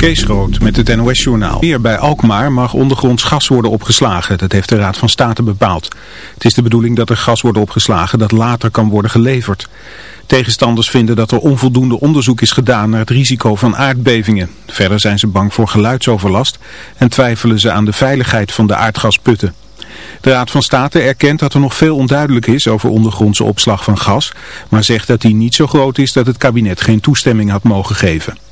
Kees Groot met het NOS-journaal. Hier bij Alkmaar mag ondergronds gas worden opgeslagen. Dat heeft de Raad van State bepaald. Het is de bedoeling dat er gas wordt opgeslagen dat later kan worden geleverd. Tegenstanders vinden dat er onvoldoende onderzoek is gedaan naar het risico van aardbevingen. Verder zijn ze bang voor geluidsoverlast en twijfelen ze aan de veiligheid van de aardgasputten. De Raad van State erkent dat er nog veel onduidelijk is over ondergrondse opslag van gas, maar zegt dat die niet zo groot is dat het kabinet geen toestemming had mogen geven.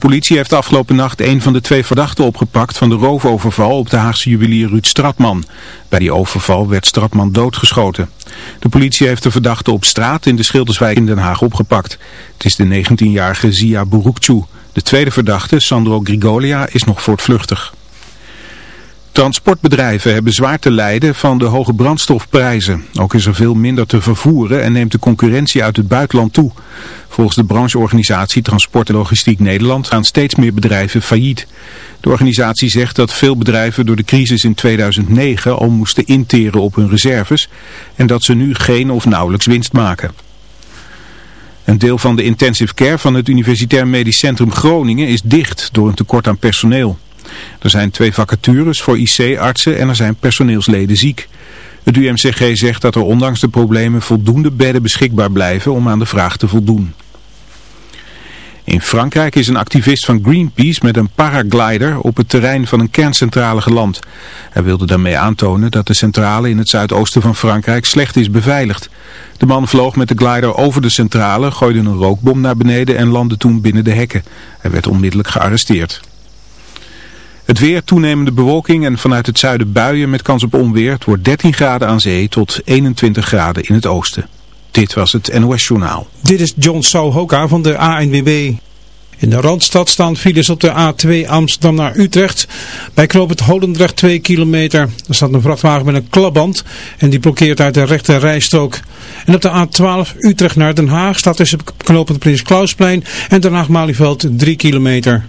Politie heeft afgelopen nacht een van de twee verdachten opgepakt van de roofoverval op de Haagse juwelier Ruud Stratman. Bij die overval werd Stratman doodgeschoten. De politie heeft de verdachte op straat in de Schilderswijk in Den Haag opgepakt. Het is de 19-jarige Zia Burukcu. De tweede verdachte, Sandro Grigolia, is nog voortvluchtig. Transportbedrijven hebben zwaar te lijden van de hoge brandstofprijzen. Ook is er veel minder te vervoeren en neemt de concurrentie uit het buitenland toe. Volgens de brancheorganisatie Transport en Logistiek Nederland gaan steeds meer bedrijven failliet. De organisatie zegt dat veel bedrijven door de crisis in 2009 al moesten interen op hun reserves en dat ze nu geen of nauwelijks winst maken. Een deel van de intensive care van het Universitair Medisch Centrum Groningen is dicht door een tekort aan personeel. Er zijn twee vacatures voor IC-artsen en er zijn personeelsleden ziek. Het UMCG zegt dat er ondanks de problemen voldoende bedden beschikbaar blijven om aan de vraag te voldoen. In Frankrijk is een activist van Greenpeace met een paraglider op het terrein van een kerncentrale geland. Hij wilde daarmee aantonen dat de centrale in het zuidoosten van Frankrijk slecht is beveiligd. De man vloog met de glider over de centrale, gooide een rookbom naar beneden en landde toen binnen de hekken. Hij werd onmiddellijk gearresteerd. Het weer, toenemende bewolking en vanuit het zuiden buien met kans op onweer. Het wordt 13 graden aan zee tot 21 graden in het oosten. Dit was het NOS Journaal. Dit is John Souhoka van de ANWB. In de Randstad staan files op de A2 Amsterdam naar Utrecht. Bij knoop het Holendrecht 2 kilometer. Er staat een vrachtwagen met een klapband en die blokkeert uit de rechte rijstrook. En op de A12 Utrecht naar Den Haag staat tussen knooppunt Prins Klausplein en Den Haag-Malieveld 3 kilometer.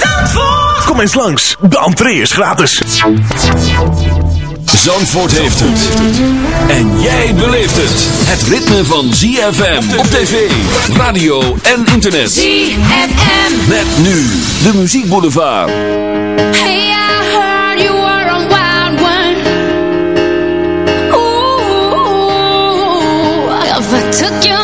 Zandvoort. Kom eens langs, de entree is gratis. Zandvoort heeft het. En jij beleeft het. Het ritme van ZFM op tv, radio en internet. ZFM. Met nu de muziekboulevard. Hey, I heard you were a wild one. Ooh, if I took you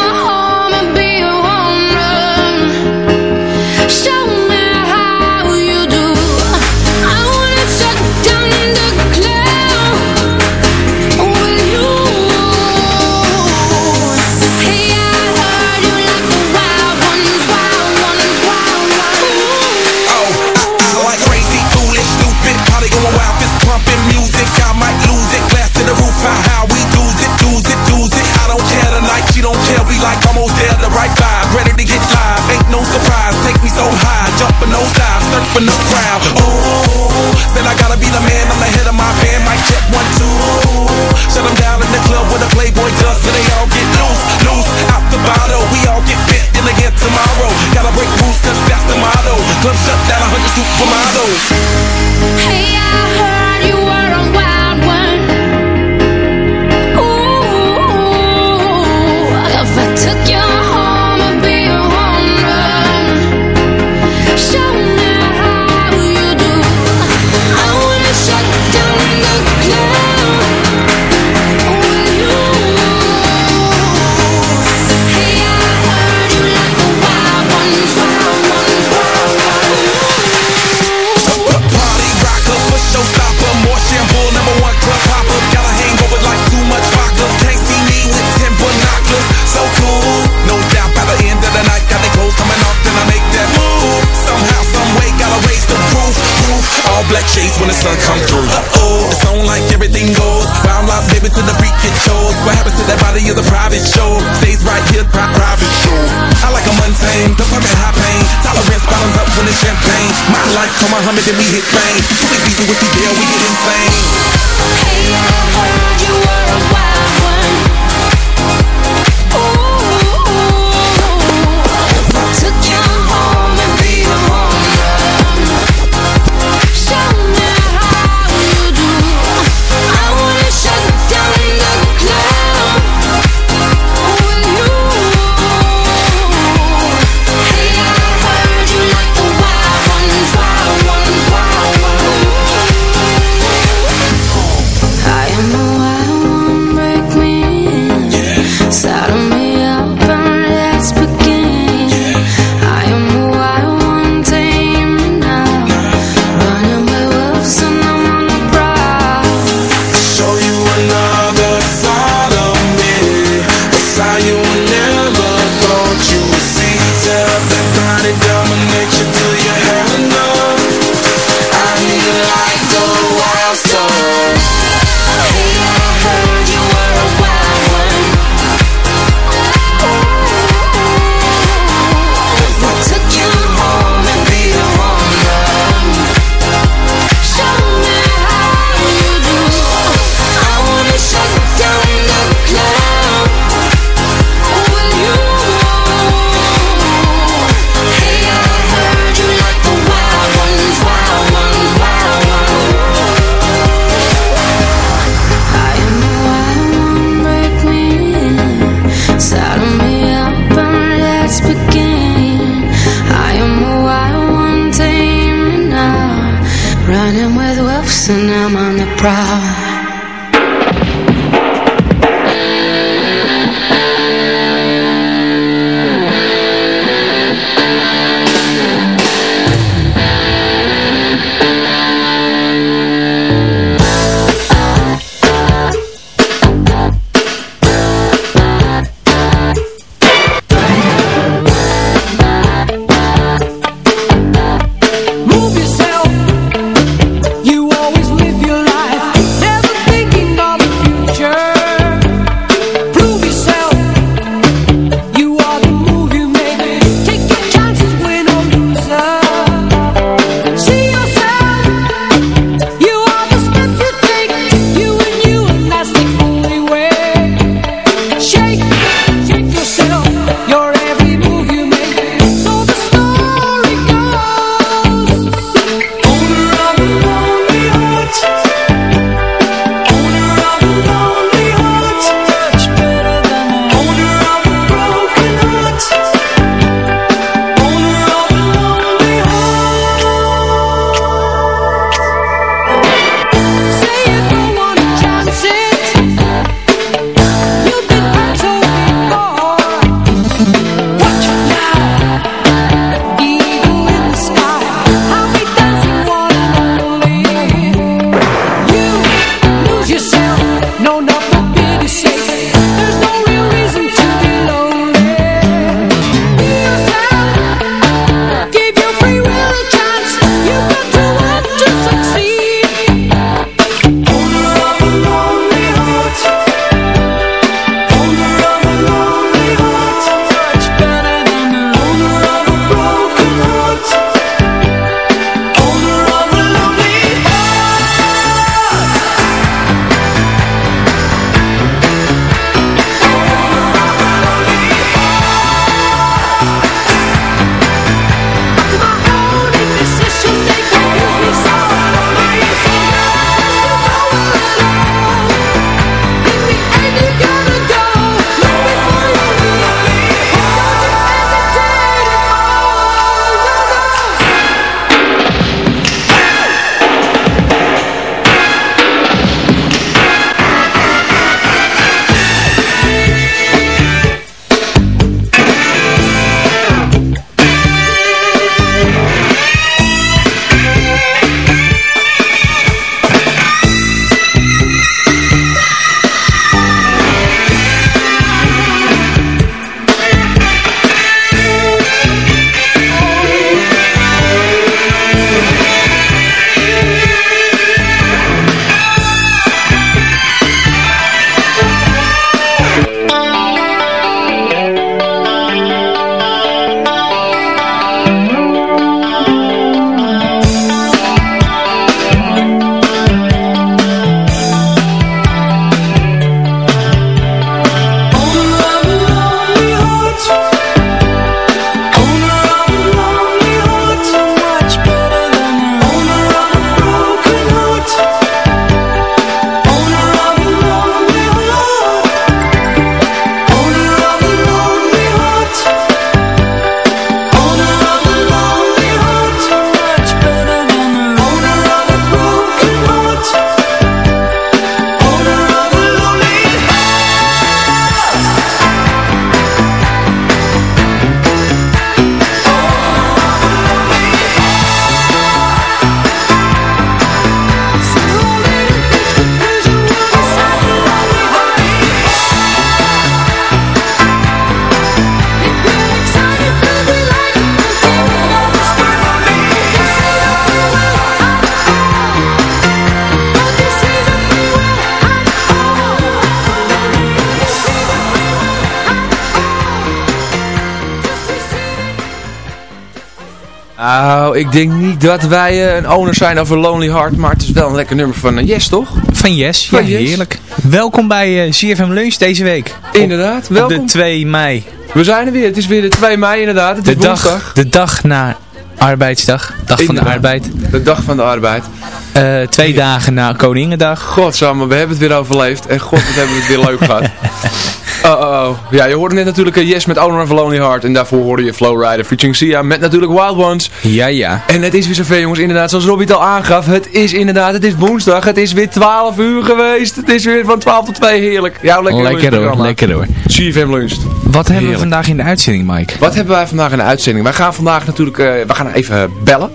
Nou, ik denk niet dat wij eh, een owner zijn over Lonely Heart, maar het is wel een lekker nummer van uh, Yes, toch? Van Yes, Van ja, Yes. heerlijk. Welkom bij eh, CFM Lunch deze week. Inderdaad, Op welkom. de 2 mei. We zijn er weer, het is weer de 2 mei inderdaad, het De is dag, woensdag. de dag na arbeidsdag. Dag van de arbeid. De dag van de arbeid. Eh, twee dagen na Koningendag. Godsamme, we hebben het weer overleefd en god, wat hebben we het weer leuk gehad. Oh, oh, oh. Ja, je hoorde net natuurlijk eh, Yes met Owner of Lonely Heart en daarvoor hoorde je Flowrider featuring Sia met natuurlijk Wild Ones. Ja, ja. En het is weer zover jongens, inderdaad, zoals Robbie het al aangaf, het is inderdaad, het is woensdag, het is weer 12 uur geweest, het is weer van 12 tot 2, heerlijk. Ja, lekker, Lekker hoor, lekker hoor. CFM Lunch. Wat hebben we vandaag in de uitzending, Mike? Wat hebben wij vandaag in de uitzending? Wij gaan vandaag natuurlijk, eh, we gaan even bellen.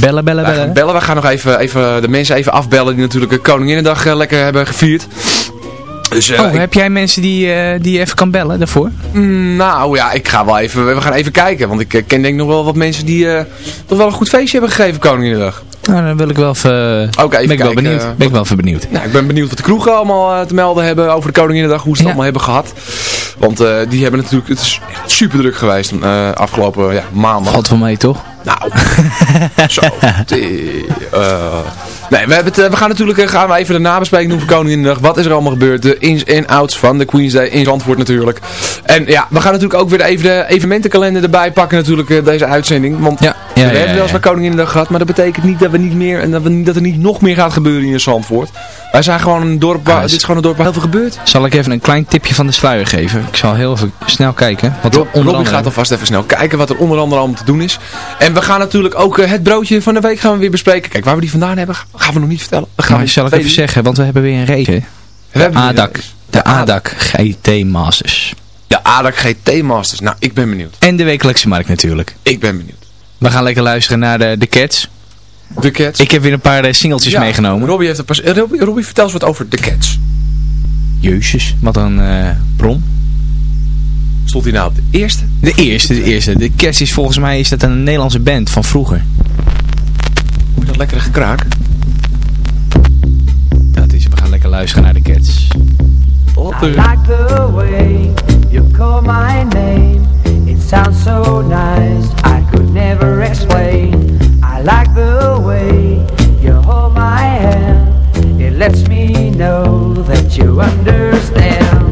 Bellen, bellen, Wij gaan bellen. bellen, we gaan nog even, even de mensen even afbellen die natuurlijk Koninginnedag eh, lekker hebben gevierd. Dus, eh, Oh, ik- heb jij mensen die, eh, die je even kan bellen daarvoor? Mm, Nou ja, ik ga wel even, we gaan even kijken. Want ik eh, ken denk nog wel wat mensen die toch wel een goed feestje hebben gegeven Koninginnedag. Nou, dan wil ik wel even... Ben ik wel benieuwd. eh, ben ik wel even benieuwd. Nou, ik ben benieuwd wat de kroegen allemaal eh, te melden hebben over de Koninginnedag. Hoe ze het Ja. allemaal hebben gehad. Want eh, die hebben natuurlijk, het is super druk geweest eh, afgelopen ja, maandag. Valt wel mee, toch? Nou, zo. nee, we, hebben het, we gaan natuurlijk gaan we even de nabespreking doen voor Koninginnedag. Wat is er allemaal gebeurd? De ins en outs van de Queen's Day in Zandvoort natuurlijk. En ja, we gaan natuurlijk ook weer even de evenementenkalender erbij pakken natuurlijk deze uitzending. Want Ja, ja, we hebben wel eens bij Koninginnedag gehad, maar dat betekent niet dat we niet meer en dat, we, dat er niet nog meer gaat gebeuren in Zandvoort. Wij zijn gewoon een dorp waar, Ah, dit is- gewoon een dorp waar heel veel gebeurt. Zal ik even een klein tipje van de sluier geven? Ik zal heel even snel kijken. Wat Rob, onder andere gaat alvast even snel kijken wat er onder andere allemaal te doen is. En we gaan natuurlijk ook eh, het broodje van de week gaan we weer bespreken. Kijk, waar we die vandaan hebben, gaan we nog niet vertellen. Dat gaan Maar we zal ik even zeggen, want we hebben weer een race. hè? We hebben weer ADAC. De ADAC GT Masters. De ADAC GT Masters. Nou, ik ben benieuwd. En de wekelijkse markt natuurlijk. Ik ben benieuwd. We gaan lekker luisteren naar de, de Cats. De Cats. Ik heb weer een paar eh, singeltjes Ja, meegenomen. Robbie heeft pas... eh, Robbie, Robbie, vertel eens wat over de Cats. Jezus, wat een eh bron. Stond hij nou op de eerste? De eerste, de eerste. De Cats is volgens mij is dat een Nederlandse band van vroeger. Moet dat lekkere gekraak? Dat is, we gaan lekker luisteren naar de Cats. I like the way you call my name. It sounds so nice, I could never explain. Like the way you hold my hand. It lets me know that you understand.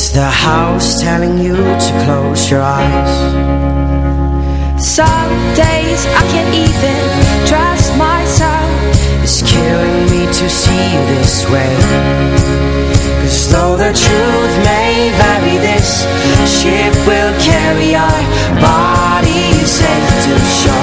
It's the house telling you to close your eyes. Some days I can't even trust myself. It's killing me to see you this way. Cause though the truth may vary This ship will carry our bodies safe to shore.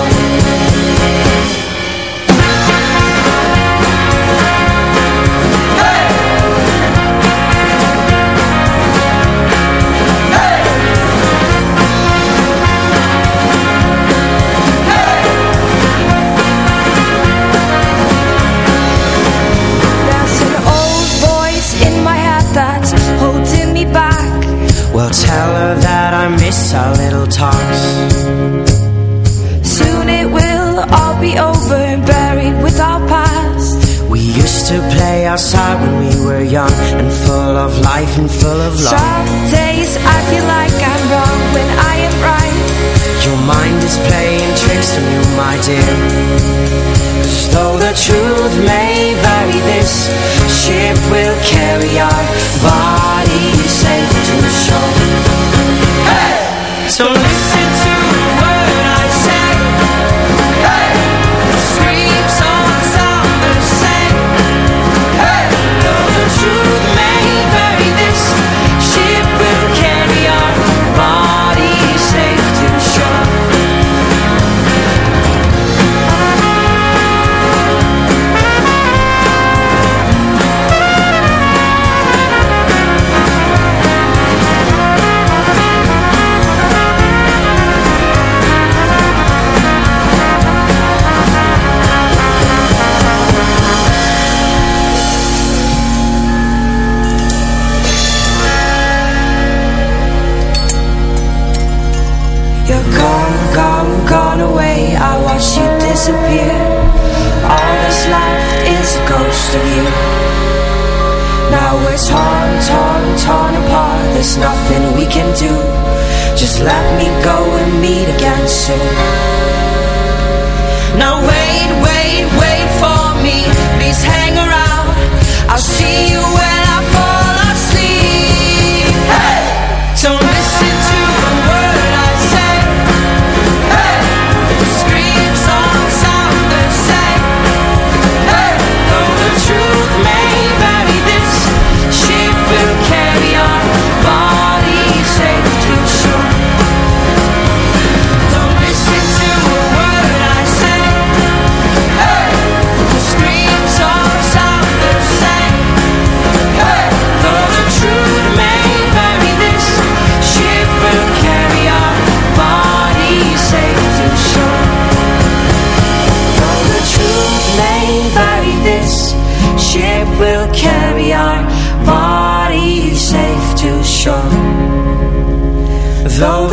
talks. Soon it will all be over Buried with our past. We used to play outside when we were young And full of life and full of love. Some days I feel like I'm wrong when I am right. Your mind is playing tricks on you my dear. Cause though the truth may vary This ship will carry our bodies safe to shore. So listen 谢。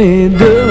me do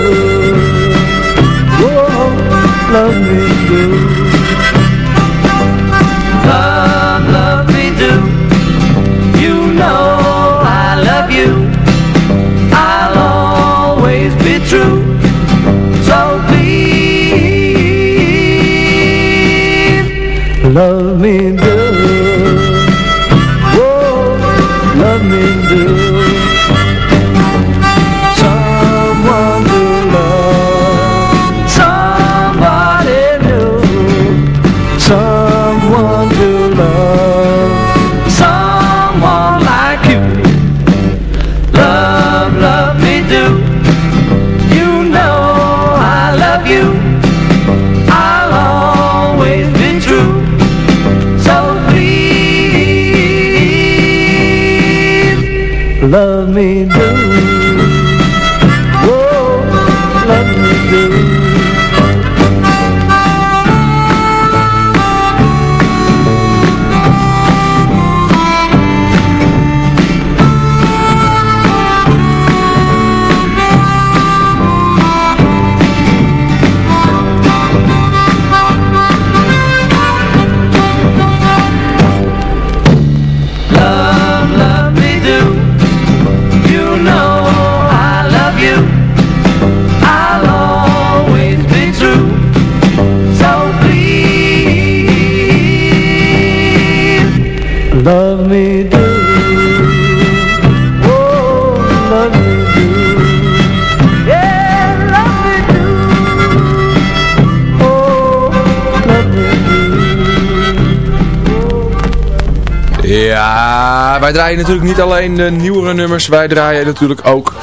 Ja, wij draaien natuurlijk niet alleen de nieuwere nummers, wij draaien natuurlijk ook,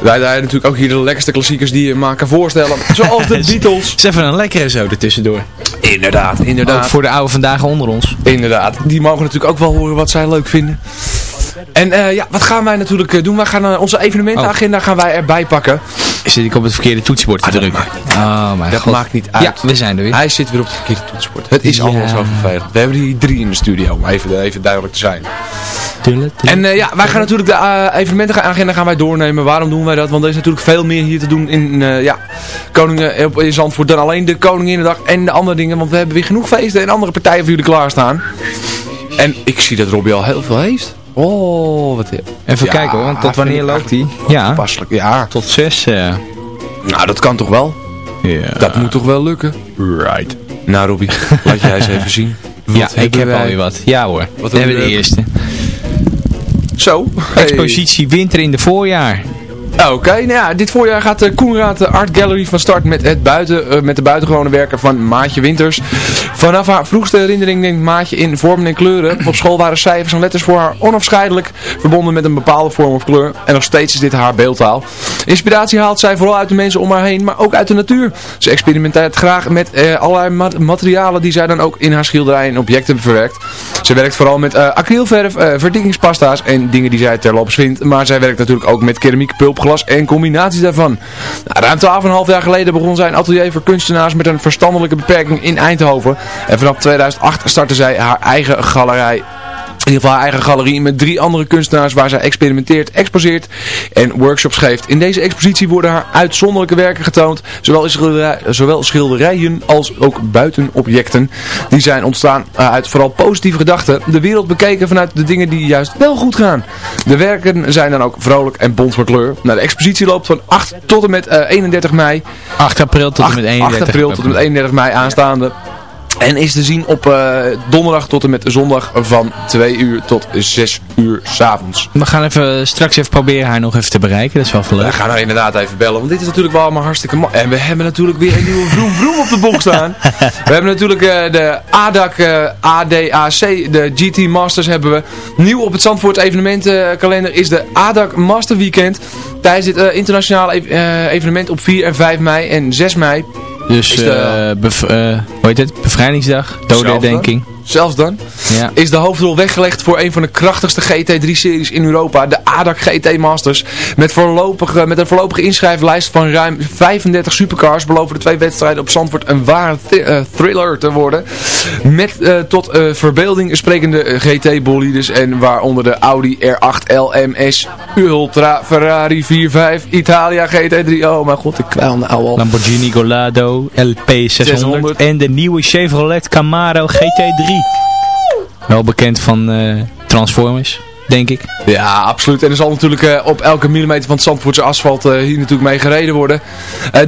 wij draaien natuurlijk ook hier de lekkerste klassiekers die je maar kan voorstellen. Zoals de Beatles. is even een lekkere zo ertussendoor. Inderdaad, inderdaad. Ook voor de oude vandaag onder ons. Inderdaad, die mogen natuurlijk ook wel horen wat zij leuk vinden. En eh, ja, wat gaan wij natuurlijk eh, doen? Wij gaan eh, onze evenementenagenda gaan wij erbij pakken. Zit ik op het verkeerde toetsenbord te Ah, dat drukken? maakt Oh mijn Dat god. maakt niet uit. Ja, we zijn er weer. Hij zit weer op het verkeerde toetsenbord. Het is Ja. allemaal zo vervelend. We hebben hier drie in de studio, om even, even duidelijk te zijn. Tulle. En eh, ja, wij gaan natuurlijk de eh, evenementenagenda gaan wij doornemen. Waarom doen wij dat? Want er is natuurlijk veel meer hier te doen in, eh, ja, Koningen, op, in Zandvoort dan alleen de Koninginnedag en de andere dingen. Want we hebben weer genoeg feesten en andere partijen voor jullie klaarstaan. En ik zie dat Robbie al heel veel heeft. Oh, wat Even Ja, kijken hoor, want tot wanneer loopt die? Ja, Passelijk, ja. tot zes. eh. Nou, dat kan toch wel? ja. Dat moet toch wel lukken? Right. Nou, Robbie, laat jij eens even zien. Wat Ja, ik heb wij? alweer wat. Ja hoor, Wat we hebben de eerste. Zo. Hey. Expositie winter in de voorjaar. Oké, nou ja, dit voorjaar gaat de Koenraad de Art Gallery van start met, het buiten, eh, met de buitengewone werken van Maatje Winters. Vanaf haar vroegste herinnering neemt Maatje in vormen en kleuren. Op school waren cijfers en letters voor haar onafscheidelijk verbonden met een bepaalde vorm of kleur. En nog steeds is dit haar beeldtaal. Inspiratie haalt zij vooral uit de mensen om haar heen, maar ook uit de natuur. Ze experimenteert graag met eh, allerlei mat- materialen die zij dan ook in haar schilderijen en objecten verwerkt. Ze werkt vooral met eh, acrylverf, eh verdikkingspasta's en dingen die zij terloops vindt. Maar zij werkt natuurlijk ook met keramiek, pulpglas en combinaties daarvan. Nou, ruim 12,5 jaar geleden begon zij een atelier voor kunstenaars met een verstandelijke beperking in Eindhoven. En vanaf 2008 startte zij haar eigen galerij in ieder geval haar eigen galerie met drie andere kunstenaars waar zij experimenteert, exposeert en workshops geeft. In deze expositie worden haar uitzonderlijke werken getoond, zowel, schilderij, zowel schilderijen als ook buitenobjecten. Die zijn ontstaan eh, uit vooral positieve gedachten, de wereld bekeken vanuit de dingen die juist wel goed gaan. De werken zijn dan ook vrolijk en bont van kleur. Nou, de expositie loopt van 8 tot en met eh, 31 mei. 8 april tot en 8, met 8 31 april tot en met 31 mei aanstaande. En is te zien op eh, donderdag tot en met zondag van 2 uur tot 6 uur s'avonds. We gaan even, straks even proberen haar nog even te bereiken. Dat is wel veel We leuk. gaan haar inderdaad even bellen, want dit is natuurlijk wel allemaal hartstikke mooi. En we hebben natuurlijk weer een nieuwe vroom vroom op de box staan. We hebben natuurlijk eh, de ADAC, eh, ADAC, de GT Masters hebben we. Nieuw op het Zandvoort evenementenkalender is de ADAC Master Weekend. Tijdens dit eh, internationale ev- eh, evenement op 4 en 5 mei en 6 mei. Dus, de- eh, eh, hoe heet het? Bevrijdingsdag, dodenherdenking. Zelfs dan. Ja. is de hoofdrol weggelegd voor een van de krachtigste GT3-series in Europa, de ADAC GT Masters. Met, voorlopige, met een voorlopige inschrijflijst van ruim 35 supercars beloven de twee wedstrijden op Zandvoort een ware eh, thriller te worden. Met eh, tot eh, verbeelding sprekende GT-bolides en waaronder de Audi R8 LMS Ultra Ferrari 45 Italia GT3. Oh mijn god, ik de oude al. Lamborghini Golado LP600 600. en de nieuwe Chevrolet Camaro GT3. Wel bekend van eh, Transformers, denk ik. Ja, absoluut. En er zal natuurlijk eh, op elke millimeter van het Zandvoortse asfalt eh, hier natuurlijk mee gereden worden.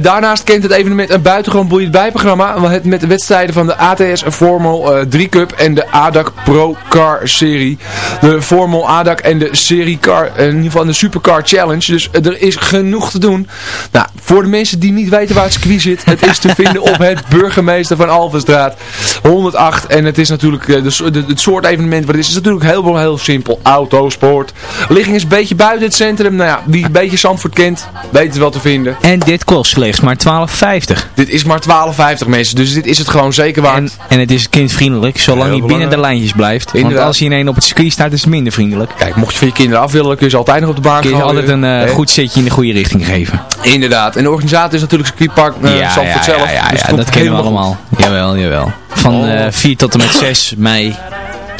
Daarnaast kent het evenement een buitengewoon boeiend bijprogramma. Het met de wedstrijden van de ATS Formel eh, 3 Cup en de ADAC Pro Car Serie. De Formel ADAC en de Serie Car, in ieder geval de Supercar Challenge. Dus er is genoeg te doen. Nou, Voor de mensen die niet weten waar het circuit zit, het is te vinden op het burgemeester van Alvenstraat 108. En het is natuurlijk eh, de, so- de- het soort evenement wat het is, is natuurlijk heel, heel simpel. Autosport. Ligging is een beetje buiten het centrum. Nou ja, wie een beetje Zandvoort kent, weet het wel te vinden. En dit kost slechts maar 12,50. Dit is maar 12,50 mensen, dus dit is het gewoon zeker waard. En, en het is kindvriendelijk, zolang je binnen de lijntjes blijft. Want als je ineens op het circuit staat, is het minder vriendelijk. Kijk, mocht je van je kinderen af willen, kun je ze altijd nog op de baan Kun je altijd een eh, goed zetje in de goede richting geven. Inderdaad. En de organisator is natuurlijk circuitpark uh, ja, Zandvoort ja, zelf. ja, ja, dus dat kennen we allemaal. Jawel, jawel. Van Oh. eh 4 tot en met 6 mei.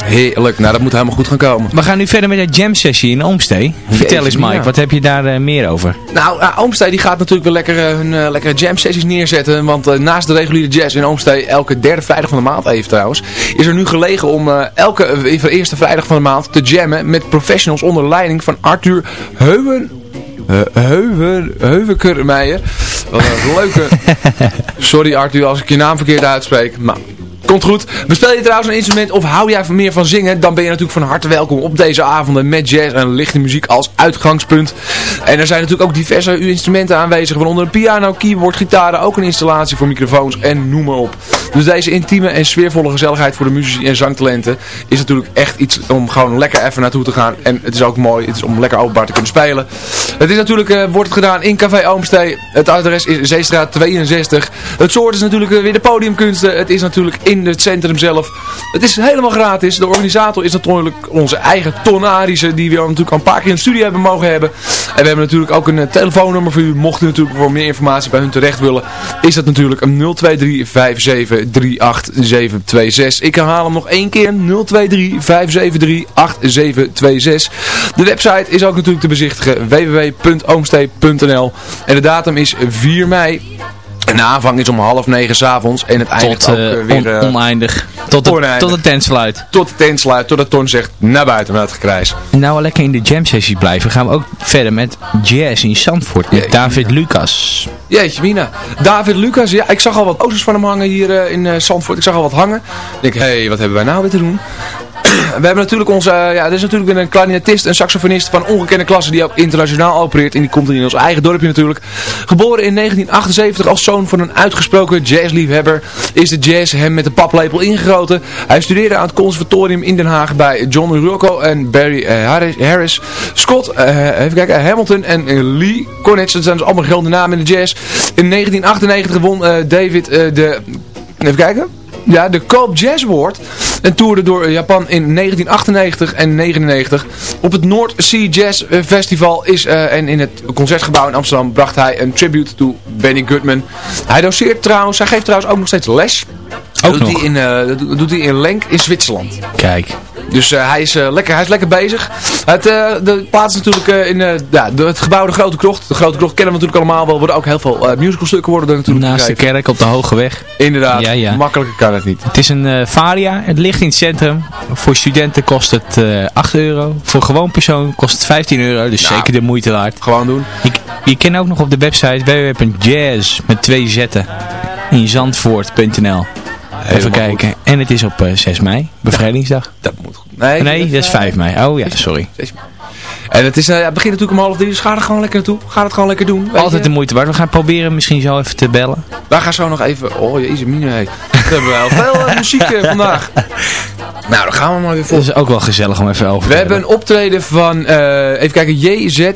Heerlijk. Nou, dat moet helemaal goed gaan komen. We gaan nu verder met de jam sessie in Oomstee. Vertel eens Mike, ja. wat heb je daar eh, meer over? Nou, uh, Oomstee die gaat natuurlijk weer lekker eh, hun eh, lekkere jam sessies neerzetten. Want eh, naast de reguliere jazz in Oomstee, elke derde vrijdag van de maand even trouwens, is er nu gelegen om eh, elke eh, eerste vrijdag van de maand te jammen met professionals onder leiding van Arthur Heuwen. Heuven, Heuvenkermeijer. Wat een leuke... Sorry Arthur als ik je naam verkeerd uitspreek. Maar Komt goed. Bespeel je trouwens een instrument of hou jij meer van zingen? Dan ben je natuurlijk van harte welkom op deze avonden met jazz en lichte muziek als uitgangspunt. En er zijn natuurlijk ook diverse instrumenten aanwezig, waaronder een piano, keyboard, gitaren, ook een installatie voor microfoons en noem maar op. Dus deze intieme en sfeervolle gezelligheid voor de muzici en zangtalenten is natuurlijk echt iets om gewoon lekker even naartoe te gaan. En het is ook mooi, het is om lekker openbaar te kunnen spelen. Het is natuurlijk, eh, wordt het gedaan in Café Oomstee. Het adres is Zeestraat 62. Het soort is natuurlijk eh, weer de podiumkunsten. Het is natuurlijk in het centrum zelf. Het is helemaal gratis. De organisator is natuurlijk onze eigen Ton Arissen, die we natuurlijk al een paar keer in de studio hebben mogen hebben. En we hebben natuurlijk ook een eh, telefoonnummer voor u. Mocht u natuurlijk voor meer informatie bij hun terecht willen, is dat natuurlijk een 023 5738 726. Ik herhaal hem nog één keer. 023 573 8726. De website is ook natuurlijk te bezichtigen. www.oomstee.nl En de datum is 4 mei. En de aanvang is om half negen s'avonds. En het eindigt Tot ook eh, eh, weer... on- eh, oneindig. Tot de, oneindig. tot de tent sluit. tot de tent sluit, tot de ton zegt naar buiten met het gekrijs. En nou we lekker in de jam sessie blijven, gaan we ook verder met jazz in Zandvoort. Met Jeetje. David Lucas. Jeetje mina. David Lucas, ja, ik zag al wat posters van hem hangen hier eh, in eh, Zandvoort. Ik zag al wat hangen. Ik denk, hé, hey, wat hebben wij nou weer te doen? We hebben natuurlijk onze, eh, ja, er is natuurlijk een klarinetist, een saxofonist van ongekende klasse die ook internationaal opereert. En die komt in ons eigen dorpje natuurlijk. Geboren in 1978 als zoon van een uitgesproken jazzliefhebber, is de jazz hem met de paplepel ingegoten. Hij studeerde aan het conservatorium in Den Haag bij John Rocco en Barry eh, Harris. Scott, eh, even kijken, Hamilton en Lee Konitz, dat zijn dus allemaal geldige namen in de jazz. In 1998 won David de, even kijken, ja, de Coop Jazz Award. En toerde door Japan in 1998 en 99. Op het North Sea Jazz Festival is, eh, en in het Concertgebouw in Amsterdam bracht hij een tribute to Benny Goodman. Hij doseert trouwens, hij geeft trouwens ook nog steeds les. Ook doet nog? Hij in, eh, dat doet hij in Lenk in Zwitserland. Kijk. Dus eh, hij, is, eh, lekker, hij is lekker bezig. Het, eh, de plaats natuurlijk in ja, de, het gebouw De Grote Krocht. De Grote Krocht kennen we natuurlijk allemaal wel. Er worden ook heel veel musicalstukken worden er natuurlijk Naast de kerk op de Hoge Weg. Inderdaad, Ja, ja. makkelijker kan het niet. Het is een Varia, het ligt in het centrum. Voor studenten kost het eh 8 euro. Voor gewoon persoon kost het 15 euro, dus Nou. zeker de moeite waard. Gewoon doen. Je, je kan ook nog op de website www.jazz met twee zetten in zandvoort.nl Even kijken. En het is op eh, 6 mei, bevrijdingsdag. Dat moet goed. Nee, Nee, dat is 5 mei. Oh ja, sorry. En het, is, eh, ja, het begint natuurlijk om half drie, dus ga er gewoon lekker naartoe. Ga het gewoon lekker doen. Altijd de moeite waard. We gaan proberen misschien zo even te bellen. Wij gaan zo nog even... Oh, jezus, mine. We hebben wel veel eh, muziek eh, vandaag. Nou, dan gaan we maar weer voor. Dat is ook wel gezellig om even over We te hebben een optreden van, eh, even kijken, JZZZZZZP.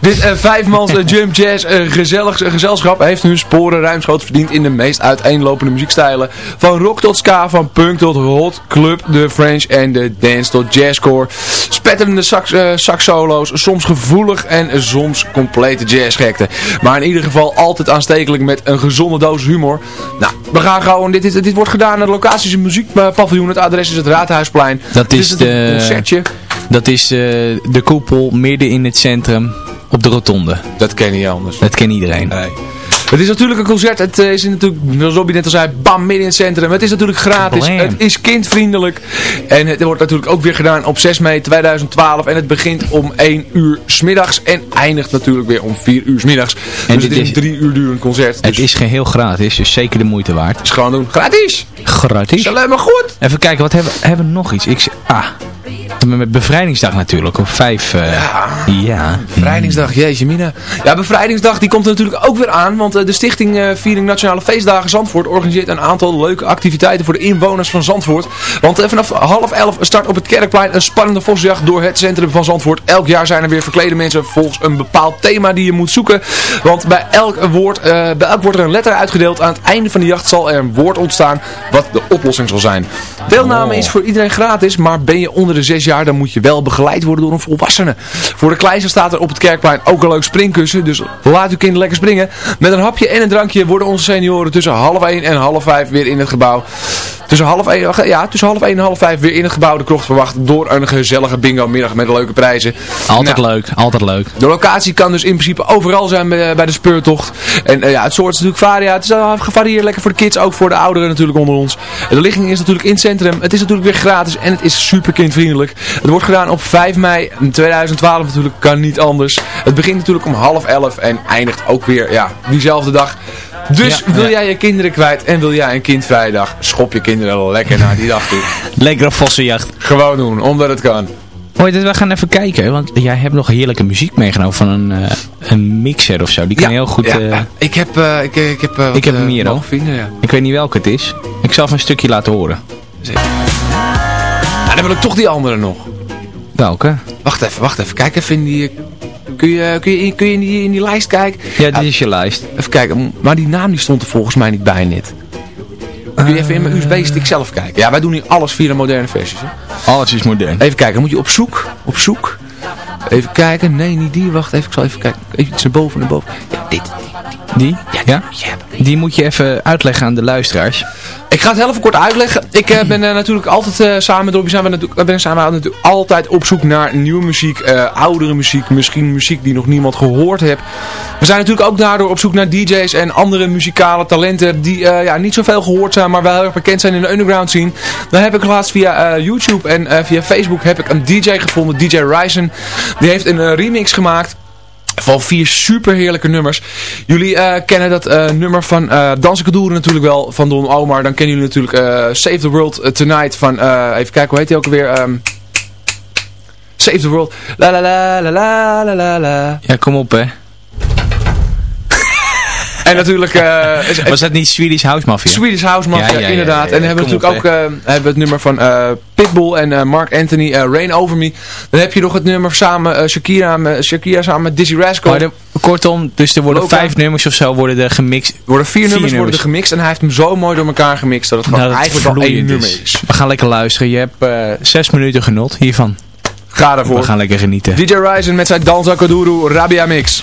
Dit uh, vijfmans uh, jump jazz uh, gezellig, gezelschap heeft hun sporen ruimschoots verdiend in de meest uiteenlopende muziekstijlen. Van rock tot ska, van punk tot hot, club, de French en de dance tot jazzcore. Spetterende sax, uh, sax solo's, soms gevoelig en soms complete jazzgekte. Maar in ieder geval altijd aanstekelijk met een gezonde dosis humor. Nou, we gaan gewoon, dit, dit, dit wordt gedaan aan de locatie is een muziekpaviljoen. Het adres is het Raadhuisplein. Dat is een de- concertje. Dat is eh, de koepel midden in het centrum op de rotonde. Dat ken je anders. Dat kent iedereen. Nee. Het is natuurlijk een concert. Het eh, is natuurlijk, zoals Robbie net al zei, bam, midden in het centrum. Het is natuurlijk gratis. Blam. Het is kindvriendelijk. En het wordt natuurlijk ook weer gedaan op 6 mei 2012. En het begint om 1 uur smiddags. En eindigt natuurlijk weer om 4 uur smiddags. En dus het dit is een is- 3 uur durend concert. Het Dus is geheel gratis, dus zeker de moeite waard. is gewoon doen. Gratis! Gratis. Is maar goed! Even kijken, wat hebben, hebben we nog iets? Ik, ah, met bevrijdingsdag natuurlijk, op 5. eh, ja. Bevrijdingsdag, jeetje mina. Ja, Bevrijdingsdag die komt er natuurlijk ook weer aan, want de stichting eh, Viering Nationale Feestdagen Zandvoort organiseert een aantal leuke activiteiten voor de inwoners van Zandvoort. Want eh, vanaf half elf start op het Kerkplein een spannende vosjacht door het centrum van Zandvoort. Elk jaar zijn er weer verklede mensen volgens een bepaald thema die je moet zoeken. Want bij elk, woord, eh, bij elk wordt er een letter uitgedeeld. Aan het einde van de jacht zal er een woord ontstaan wat de oplossing zal zijn. Deelname is voor iedereen gratis, maar ben je onder de 6 jaar dan moet je wel begeleid worden door een volwassene. Voor de kleinste staat er op het kerkplein ook een leuk springkussen, dus laat uw kind lekker springen. Met een hapje en een drankje worden onze senioren tussen half 1 en half 5 weer in het gebouw. Tussen half 1, ja, tussen half 1 en half 5 weer in het gebouw de krocht verwacht door een gezellige bingo middag met leuke prijzen. Altijd Nou, leuk, altijd leuk. de locatie kan dus in principe overal zijn bij, de speurtocht. En eh, ja, het soort is natuurlijk varia. Het is uh, gevarieerd lekker voor de kids, ook voor de ouderen natuurlijk onder ons. De ligging is natuurlijk in het centrum. Het is natuurlijk weer gratis en het is super kindvriendelijk. Het wordt gedaan op 5 mei 2012 natuurlijk, kan niet anders. Het begint natuurlijk om half 11 en eindigt ook weer ja, diezelfde dag. Dus Ja, wil ja. jij je kinderen kwijt en wil jij een kindvrije dag, schop je kinderen lekker naar die dag toe. Lekkere vossenjacht. Gewoon doen, omdat het kan. Hoi, we gaan even kijken, want jij hebt nog heerlijke muziek meegenomen van een, eh, een mixer of zo. Die kan heel goed... ja, eh. Ik heb, eh, ik, ik heb, wat, ik heb hem hier vinden, ja. Ik weet niet welke het is. Ik zal even een stukje laten horen. Ja, dan wil ik toch die andere nog. Welke? Wacht even, wacht even. Kijk even in die... Kun je, kun je, in, kun je in, die, in die lijst kijken? Ja, dit is je lijst. Even kijken. Maar die naam die stond er volgens mij niet bij net. Kun je even in mijn USB-stick zelf kijken? Ja, wij doen nu alles via de moderne versies. Hè? Alles is modern. Even kijken, dan moet je op zoek. Op zoek. Even kijken. Nee, niet die. Wacht even. Ik zal even kijken. Even iets naar boven, naar boven. Ja, dit. Die? Ja? moet je hebben. Die moet je even uitleggen aan de luisteraars. Ik ga het heel even kort uitleggen. Ik eh, ben eh, natuurlijk altijd eh, samen met Robbie zijn we natuurlijk, ben samen natuurlijk altijd op zoek naar nieuwe muziek, eh, oudere muziek, misschien muziek die nog niemand gehoord heeft. We zijn natuurlijk ook daardoor op zoek naar DJ's en andere muzikale talenten die eh, ja, niet zoveel gehoord zijn, maar wel heel erg bekend zijn in de underground scene. Dan heb ik laatst via eh, YouTube en eh, via Facebook heb ik een DJ gevonden, DJ Ryzen. Die heeft een remix gemaakt. Van vier super heerlijke nummers. Jullie eh, kennen dat eh, nummer van Kadoeren natuurlijk wel van Don Omar. Dan kennen jullie natuurlijk Save the World Tonight van, even kijken hoe heet hij ook alweer? Ehm, Save the World. La la la la la la la. Ja, kom op hè. En natuurlijk eh, Was dat niet Swedish House Mafia? Swedish House Mafia, Ja, inderdaad. en dan hebben we natuurlijk op, ook eh, hebben we het nummer van eh, Pitbull en Mark Anthony, Rain Over Me. Dan heb je nog het nummer samen, Shakira, Shakira samen met Dizzy Rascal. De- kortom, dus er worden Loka. vijf nummers of zo worden er gemixt. Er worden vier, nummers worden nummers. gemixt en hij heeft hem zo mooi door elkaar gemixt dat het gewoon Nou, dat eigenlijk wel één nummer is. is. We gaan lekker luisteren. Je hebt zes minuten genot hiervan. Ga daarvoor. We gaan lekker genieten. DJ Ryzen met zijn Danza Kuduro Rabia Mix.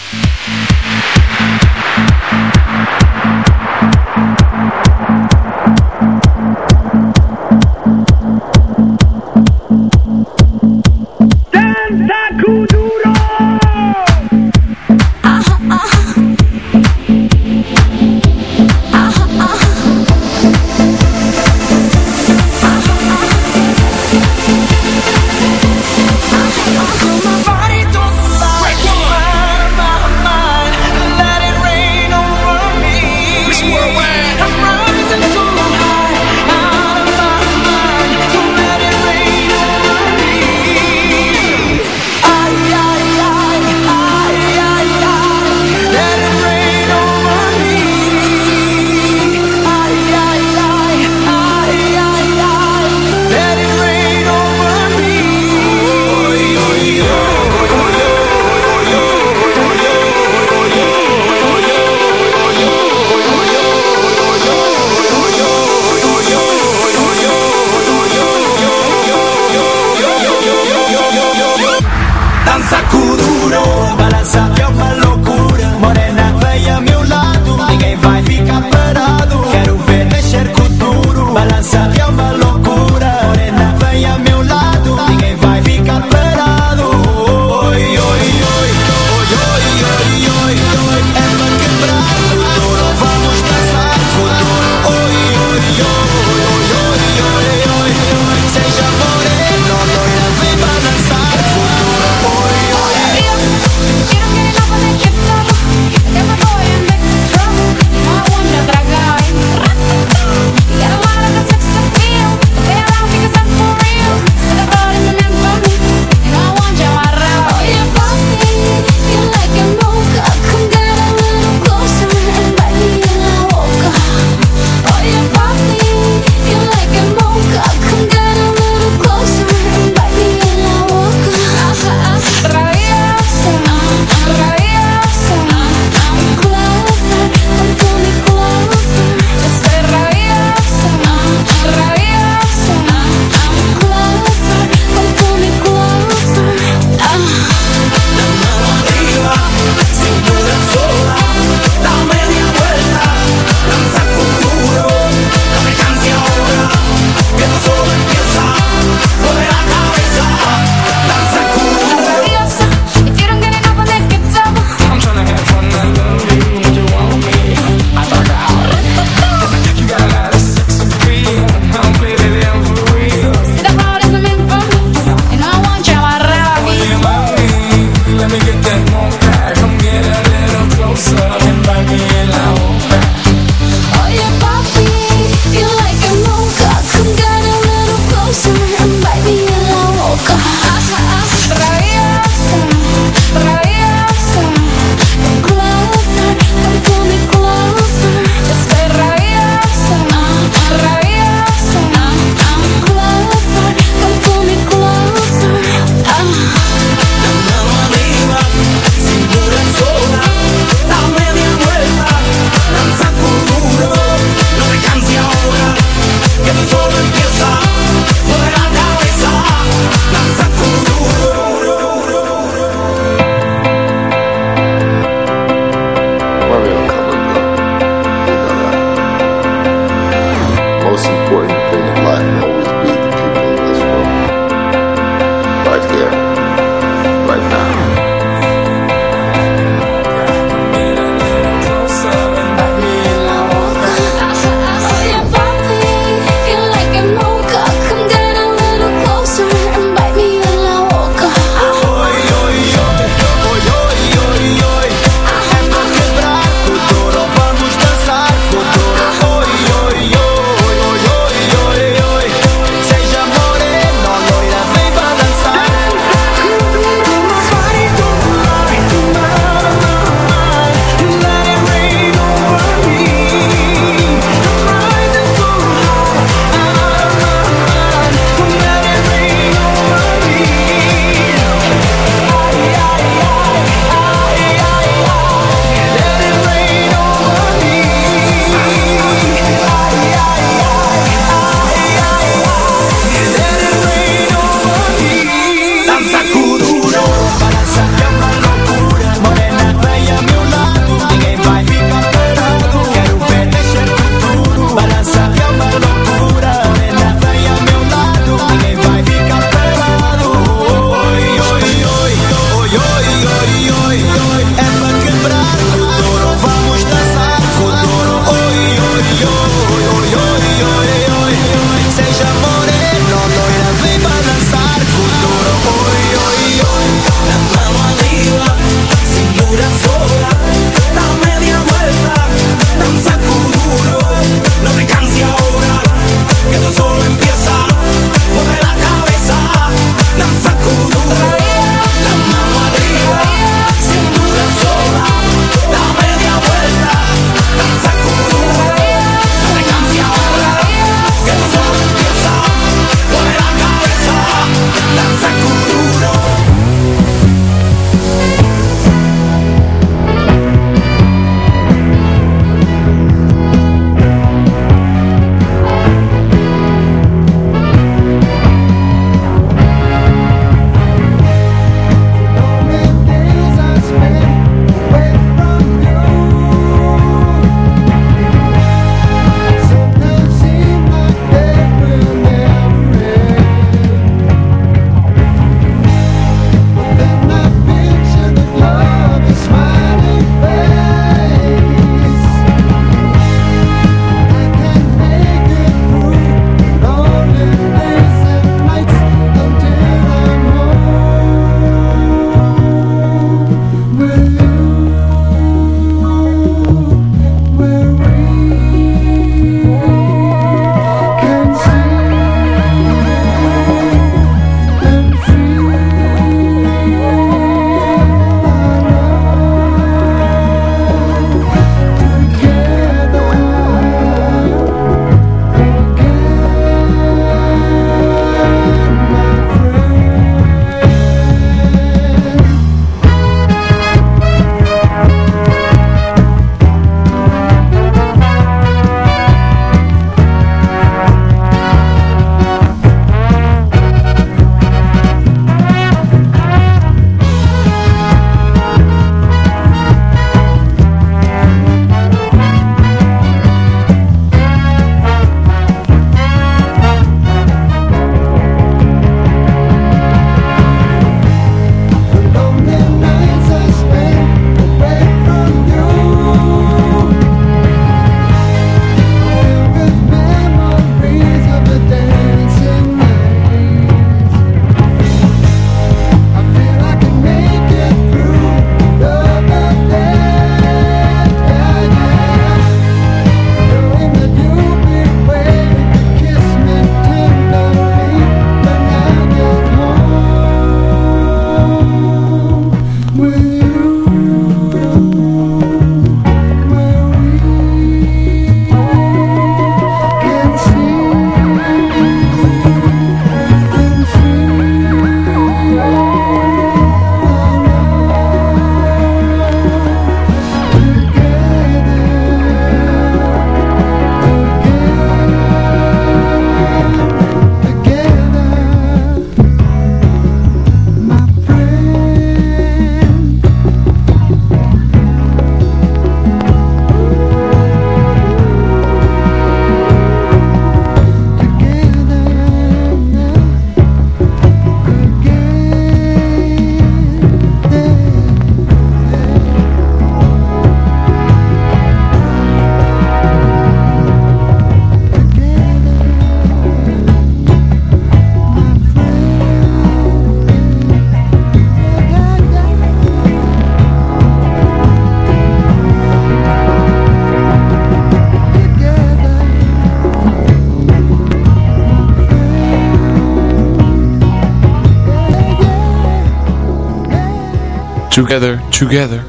Together, together.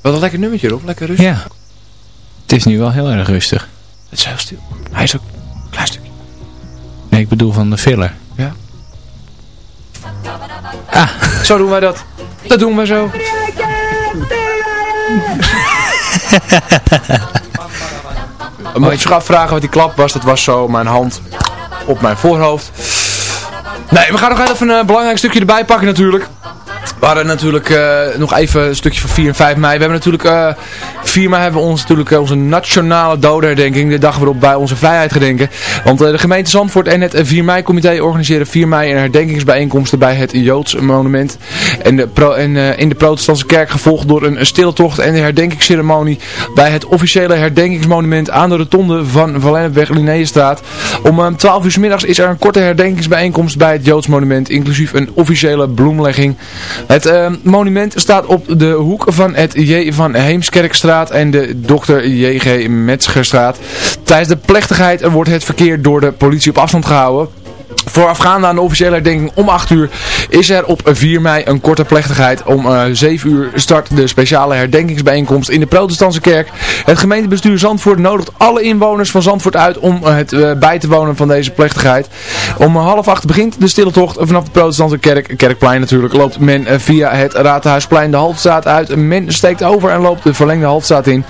Wat een lekker nummertje erop, lekker rustig. Ja. Het is nu wel heel erg rustig. Het is heel stil. Hij is ook een klein stukje. Nee, ik bedoel van de filler. Ja. Ah. Zo doen wij dat. Dat doen wij zo. Mocht je afvragen wat die klap was, dat was zo mijn hand op mijn voorhoofd. Nee, we gaan nog even een eh, belangrijk stukje erbij pakken natuurlijk. We hadden natuurlijk eh, nog even een stukje van 4 en 5 mei. We hebben natuurlijk, eh 4 mei hebben we ons, natuurlijk eh, onze nationale dodenherdenking. De dag waarop wij onze vrijheid gedenken. Want de gemeente Zandvoort en het 4 mei comité organiseren 4 mei een herdenkingsbijeenkomsten bij het Joods monument. En, in de protestantse kerk gevolgd door een stille tocht en de herdenkingsceremonie bij het officiële herdenkingsmonument aan de rotonde van Valennepweg Linnéestraat. Om eh, 12 uur 's middags is er een korte herdenkingsbijeenkomst bij het Joods monument, inclusief een officiële bloemlegging. Het eh, monument staat op de hoek van het J. van Heemskerkstraat en de Dr. J.G. Metzgerstraat. Tijdens de plechtigheid wordt het verkeer door de politie op afstand gehouden. Voorafgaande aan de officiële herdenking om 8 uur is er op 4 mei een korte plechtigheid. Om eh 7 uur start de speciale herdenkingsbijeenkomst in de protestantse kerk. Het gemeentebestuur Zandvoort nodigt alle inwoners van Zandvoort uit om eh, het eh, bij te wonen van deze plechtigheid. Om half 8 begint de stille tocht vanaf de protestantse kerk, kerkplein natuurlijk, loopt men via het Raadhuisplein de Haltstraat uit. Men steekt over en loopt de verlengde Haltstraat in.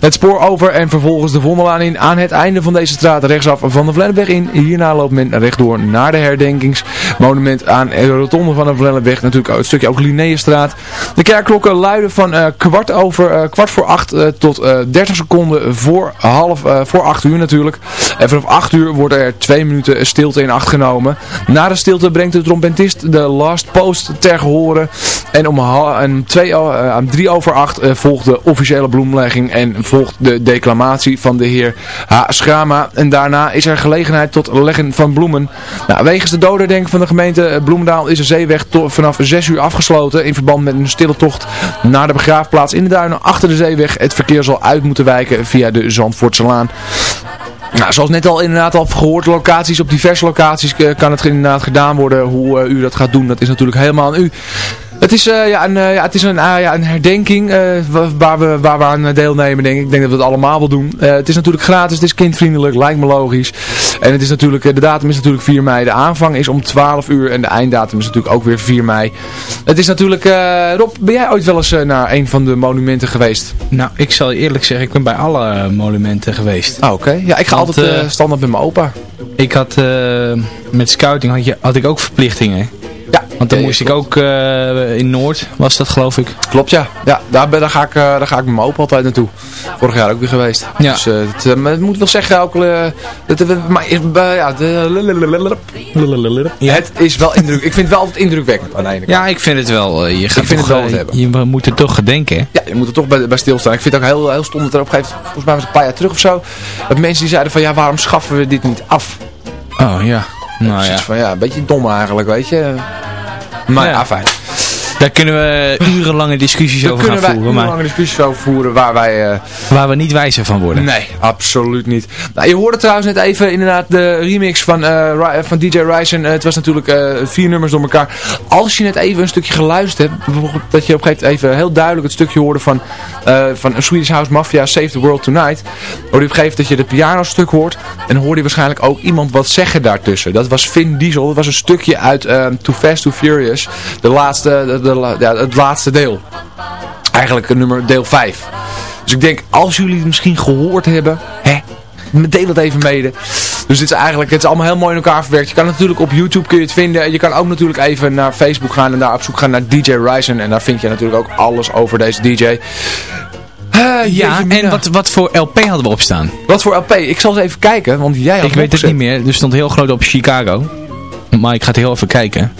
Het spoor over en vervolgens de Vondelaan in. Aan het einde van deze straat rechtsaf van de Vlennepweg in. Hierna loopt men rechtdoor naar de herdenkingsmonument aan de rotonde van de Vlennepweg. Natuurlijk het stukje ook Linnéestraat. De kerkklokken luiden van eh, kwart, over, eh, kwart voor acht eh, tot eh 30 seconden voor, half, voor acht uur natuurlijk. En vanaf 8 uur worden er twee minuten stilte in acht genomen. Na de stilte brengt de trompetist de last post ter gehore. En om, en twee, drie over acht volgt de officiële bloemlegging en volgt de declamatie van de heer H. Schrama. En daarna is er gelegenheid tot leggen van bloemen. Nou, wegens de dodendenk van de gemeente eh, Bloemendaal is de zeeweg vanaf 6 uur afgesloten in verband met een stille tocht naar de begraafplaats in de duinen achter de zeeweg. Het verkeer zal uit moeten wijken via de Zandvoortse Laan. Nou, zoals net al inderdaad al gehoord, locaties op diverse locaties eh, kan het inderdaad gedaan worden. Hoe eh, u dat gaat doen, dat is natuurlijk helemaal aan u. Het is, eh, ja, een, eh, ja, het is een, ah, ja, een herdenking eh, wa- waar, we, waar we aan eh, deelnemen, denk ik. Ik denk dat we het allemaal wel doen. Eh, het is natuurlijk gratis, het is kindvriendelijk, lijkt me logisch. En het is natuurlijk, eh, de datum is natuurlijk 4 mei. De aanvang is om 12 uur en de einddatum is natuurlijk ook weer 4 mei. Het is natuurlijk, eh, Rob, ben jij ooit wel eens eh, naar een van de monumenten geweest? Nou, ik zal je eerlijk zeggen, ik ben bij alle eh, monumenten geweest. Ah, oké. Ja, ik ga Want, altijd eh, eh, standaard met mijn opa. Ik had, eh, met scouting had, je, had ik ook verplichtingen. Want dan moest ik ook eh, in Noord, was dat geloof ik. Klopt, ja. Ja, daar, ben, daar, ga ik, eh, daar ga ik met mijn opa altijd naartoe. Vorig jaar ook weer geweest. Ja. Dus eh, het, maar het moet wel zeggen, ook, dat, maar, ja, het is wel indruk. Ik vind het wel altijd indrukwekkend aan de ene kant. Ja, ik vind het wel. je gaat vind toch, het wel hebben. Je moet er toch gedenken. Ja, je moet er toch bij, bij stilstaan. Ik vind het ook heel, heel stom dat er op een gegeven moment, volgens mij was het een paar jaar terug of zo, dat mensen die zeiden van ja, waarom schaffen we dit niet af? Oh ja. Nou ja. Van ja, een beetje dom eigenlijk, weet je. Maar ja, Ja. Daar kunnen we urenlange discussies Daar over kunnen gaan voeren. Maar lange discussies over voeren waar wij... eh, waar we niet wijzer van worden. Nee, absoluut niet. Nou, je hoorde trouwens net even inderdaad de remix van, eh, Ry- van DJ Ryzen. Eh, het was natuurlijk eh, vier nummers door elkaar. Als je net even een stukje geluisterd hebt, dat je op een gegeven moment even heel duidelijk het stukje hoorde van, eh van een Swedish House Mafia, Save the World Tonight. Hoorde je op een gegeven moment dat je het pianostuk hoort. En hoorde je waarschijnlijk ook iemand wat zeggen daartussen. Dat was Vin Diesel. Dat was een stukje uit eh, Too Fast, Too Furious. De laatste, de, de ja, het laatste deel. Eigenlijk nummer deel 5. Dus ik denk, als jullie het misschien gehoord hebben, hè, deel het even mede. Dus dit is eigenlijk, het is allemaal heel mooi in elkaar verwerkt. Je kan natuurlijk op YouTube kun je het vinden. Je kan ook natuurlijk even naar Facebook gaan en daar op zoek gaan naar DJ Ryzen. En daar vind je natuurlijk ook alles over deze DJ. Eh, Ja, en wat, wat voor LP hadden we opstaan? Wat voor LP? Ik zal eens even kijken, want jij had Ik weet het niet meer. Er stond heel groot op Chicago. Maar ik ga het heel even kijken.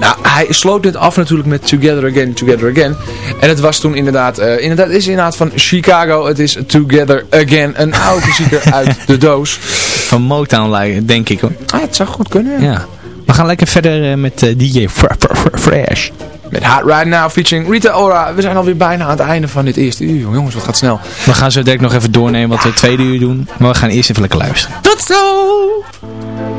Nou, hij sloot dit af natuurlijk met Together Again, Together Again. En het was toen inderdaad, eh inderdaad, het is inderdaad van Chicago. Het is Together Again, een oude klassieker uit de doos. Van Motown, denk ik hoor. Ah, het zou goed kunnen. Ja. We gaan lekker verder eh, met eh, DJ Fr- Fr- Fr- Fresh. Met Hot Right Now featuring Rita Ora. We zijn alweer bijna aan het einde van dit eerste uur. Jongens, wat gaat snel. We gaan zo direct nog even doornemen wat we het tweede uur doen. Maar we gaan eerst even lekker luisteren. Tot zo!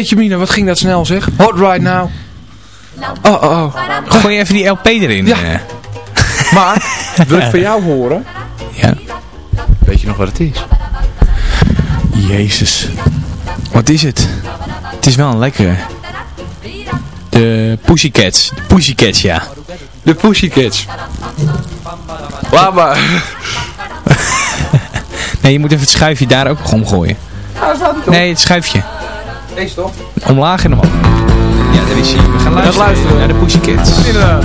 Jeetje mina, wat ging dat snel zeg. Hot right now. Oh, oh, oh. Gooi even die LP erin. Ja. eh. Maar, wil ik van jou horen? Ja. Weet je nog wat het is? Jezus. Wat is het? Het is wel een lekkere. De Pussycats. De Pussycats, ja. De Pussycats. Laat maar. Nee, je moet even het schuifje daar ook omgooien. Nee, het schuifje. Deze toch? Omlaag en omhoog. Ja, daar is hij. We gaan luisteren, luisteren. naar de Pussycats. Inderdaad.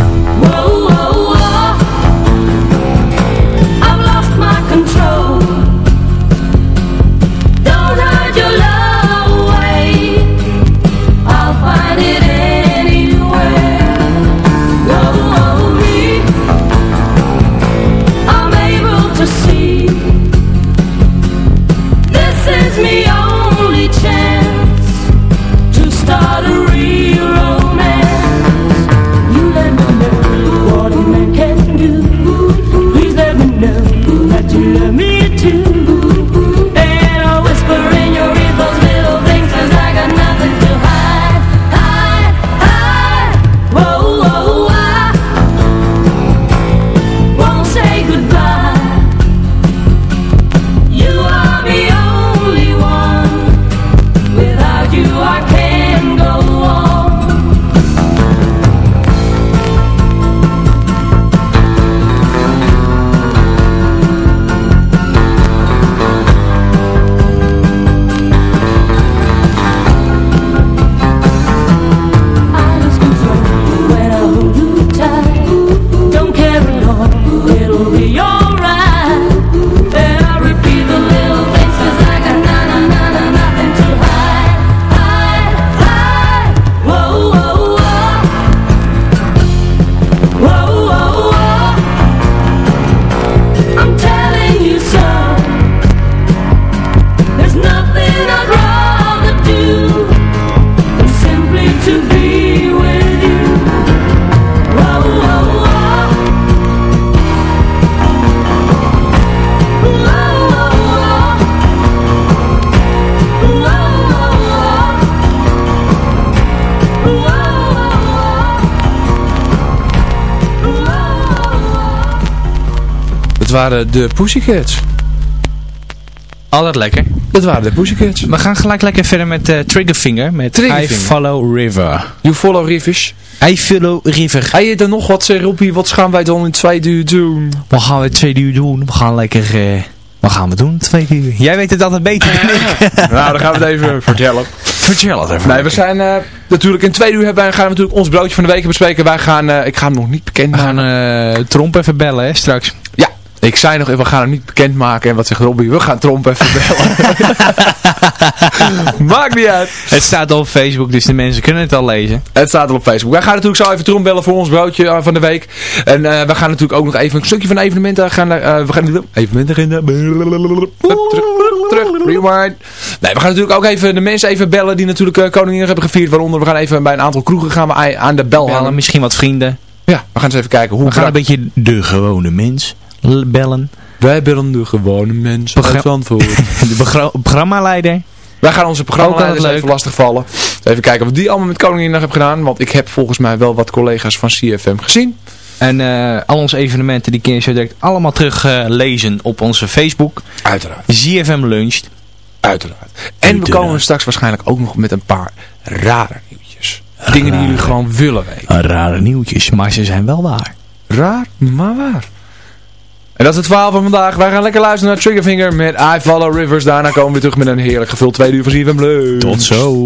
Waren de Pussycats. Altijd lekker. Dat waren de Pussycats. We gaan gelijk lekker verder met eh, Triggerfinger. Met Triggerfinger. I Follow River. You follow rivers. I Follow River. Heb je er nog wat, zeg Robbie? Wat gaan wij dan in twee uur doen? Wat gaan we twee uur doen? We gaan lekker... eh, wat gaan we doen? Twee uur. Jij weet het altijd beter dan ik. nou, dan gaan we het even vertellen. Vertel het even. Nee, we zijn eh, natuurlijk in twee uur hebben wij, gaan we natuurlijk ons broodje van de week bespreken. Wij gaan, ik ga hem nog niet bekend We gaan maken. Tromp even bellen, hè, straks. Ik zei nog, we gaan hem niet bekend maken. En wat zegt Robbie? We gaan Tromp even bellen. Maakt niet uit. Het staat al op Facebook, dus de mensen kunnen het al lezen. Het staat al op Facebook. Wij gaan natuurlijk zo even Tromp bellen voor ons broodje eh, van de week. En eh, we gaan natuurlijk ook nog even een stukje van evenementen gaan. eh, we gaan. Terug, terug, rewind. Nee, we gaan natuurlijk ook even de mensen even bellen die natuurlijk uh, Koningin hebben gevierd. Waaronder we gaan even bij een aantal kroegen gaan we aan de bel Bellen, hangen. misschien wat vrienden. Ja, we gaan eens even kijken hoe We gaan een beetje de gewone mens bellen. Wij bellen de gewone mensen Begra- uit Zandvoort. De programmaleider. Wij gaan onze Ook programma altijd even lastigvallen. Even kijken wat die allemaal met Koningindag hebben gedaan. Want ik heb volgens mij wel wat collega's van CFM gezien. En eh, al onze evenementen die kun je zo direct allemaal terug eh, lezen op onze Facebook. Uiteraard. ZFM Luncht. Uiteraard. En we komen straks waarschijnlijk ook nog met een paar rare nieuwtjes. Dingen die jullie gewoon willen weten. Rare nieuwtjes, maar ze zijn wel waar. Raar, maar waar. En dat is het verhaal van vandaag. Wij gaan lekker luisteren naar Triggerfinger met I Follow Rivers. Daarna komen we terug met een heerlijk gevuld tweede uur van Lunch. Tot zo.